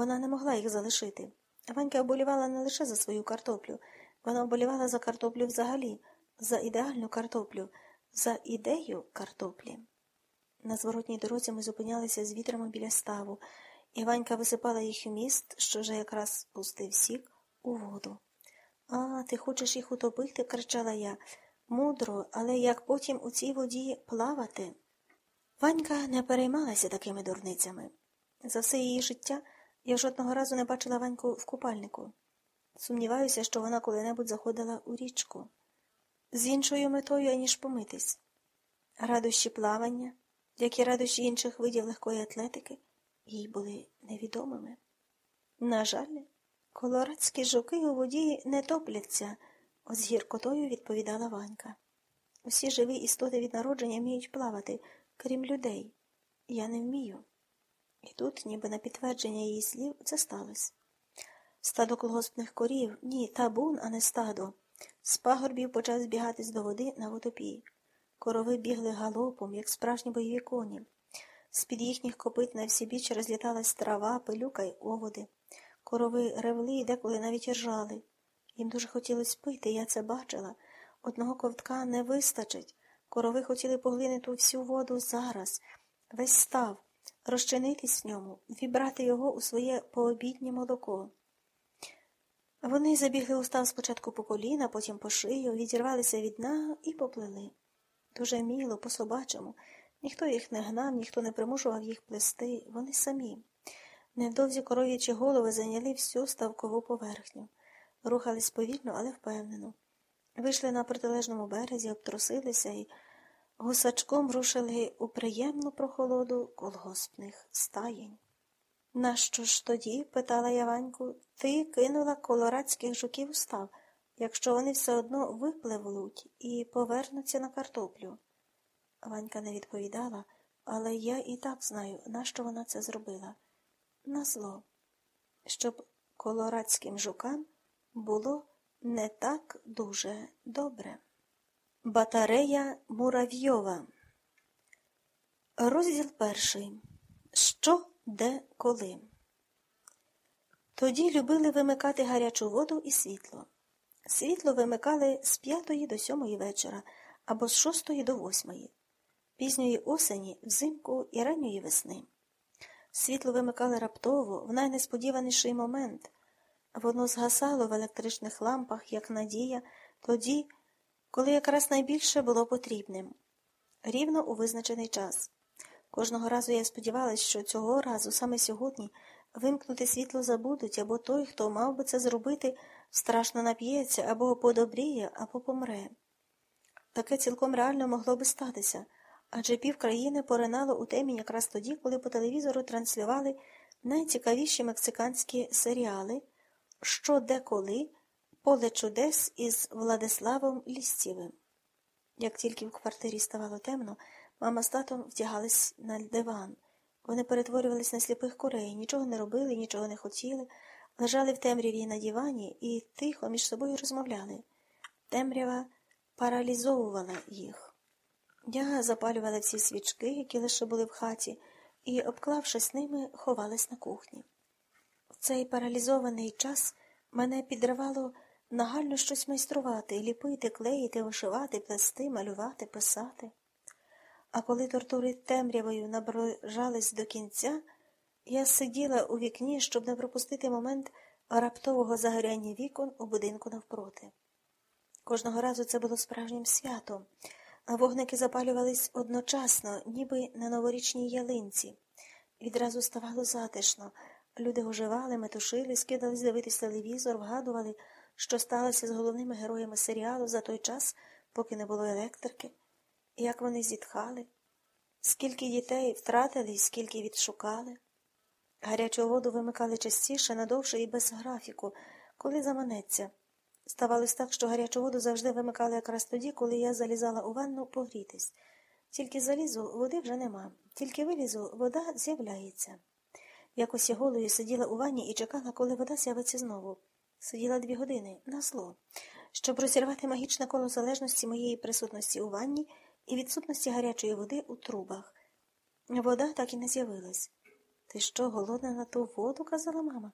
Вона не могла їх залишити. Ванька оболівала не лише за свою картоплю, вона оболівала за картоплю взагалі, за ідеальну картоплю, за ідею картоплі. На зворотній дорозі ми зупинялися з вітрами біля ставу, і Ванька висипала їх у міст, що вже якраз пустив сік, у воду. А, ти хочеш їх утопити? кричала я. Мудро, але як потім у цій воді плавати? Ванька не переймалася такими дурницями. За все її життя я жодного разу не бачила Ваньку в купальнику. Сумніваюся, що вона коли-небудь заходила у річку. З іншою метою, аніж помитись. Радощі плавання, як і радощі інших видів легкої атлетики, їй були невідомими. На жаль, колорадські жуки у воді не топляться, з гіркотою відповідала Ванька. Усі живі істоти від народження вміють плавати, крім людей. Я не вмію. І тут, ніби на підтвердження її слів, це сталося. Стадо колгоспних корів, ні, табун, а не стадо. З пагорбів почав збігатись до води на водопій. Корови бігли галопом, як справжні бойові коні. З-під їхніх копит на всі біч розліталась трава, пилюка й оводи. Корови ревли і деколи навіть ржали. Їм дуже хотілося пити, я це бачила. Одного ковтка не вистачить. Корови хотіли поглинути всю воду зараз, весь став, розчинитись в ньому, вібрати його у своє пообіднє молоко. Вони забігли у став спочатку по коліна, потім по шию, відірвалися від дна і поплили. Дуже міло, по собачому. Ніхто їх не гнав, ніхто не примушував їх плести, вони самі. Невдовзі коров'ячі голови зайняли всю ставкову поверхню, рухались повільно, але впевнено. Вийшли на протилежному березі, обтрусилися і гусачком рушили у приємну прохолоду колгоспних стаєнь. Нащо ж тоді, питала я Ваньку, ти кинула колорадських жуків у став, якщо вони все одно випливуть і повернуться на картоплю? Ванька не відповідала, але я і так знаю, нащо вона це зробила. На зло, щоб колорадським жукам було не так дуже добре. Батарея Муравйова. Розділ перший. Що, де, коли. Тоді любили вимикати гарячу воду і світло. Світло вимикали з п'ятої до сьомої вечора або з шостої до восьмої, пізньої осені, взимку і ранньої весни. Світло вимикали раптово, в найнесподіваніший момент. Воно згасало в електричних лампах, як надія, тоді, коли якраз найбільше було потрібним, рівно у визначений час. Кожного разу я сподівалася, що цього разу, саме сьогодні, вимкнути світло забудуть, або той, хто мав би це зробити, страшно нап'ється, або подобріє, або помре. Таке цілком реально могло би статися, адже пів країни поринало у темінь якраз тоді, коли по телевізору транслювали найцікавіші мексиканські серіали, що деколи поле чудес із Владиславом Лістєвим. Як тільки в квартирі ставало темно, мама з татом втягались на диван. Вони перетворювались на сліпих курей, нічого не робили, нічого не хотіли, лежали в темряві на дивані і тихо між собою розмовляли. Темрява паралізовувала їх. Я запалювала всі свічки, які лише були в хаті, і, обклавшись ними, ховалась на кухні. В цей паралізований час мене підривало нагально щось майструвати, ліпити, клеїти, вишивати, плести, малювати, писати. А коли тортури темрявою наближались до кінця, я сиділа у вікні, щоб не пропустити момент раптового загоряння вікон у будинку навпроти. Кожного разу це було справжнім святом, а вогники запалювались одночасно, ніби на новорічній ялинці. Відразу ставало затишно. Люди оживали, метушили, скидались дивитись телевізор, вгадували, що сталося з головними героями серіалу за той час, поки не було електрики, як вони зітхали, скільки дітей втратили і скільки відшукали. Гарячу воду вимикали частіше, надовше і без графіку, коли заманеться. Ставалось так, що гарячу воду завжди вимикали якраз тоді, коли я залізала у ванну погрітись. Тільки залізу, води вже нема, тільки вилізу, вода з'являється. Якось я голою сиділа у ванні і чекала, коли вода з'явиться знову. Сиділа дві години на зло, щоб розірвати магічне коло залежності моєї присутності у ванні і відсутності гарячої води у трубах. Вода так і не з'явилась. Ти що, голодна на ту воду? казала мама.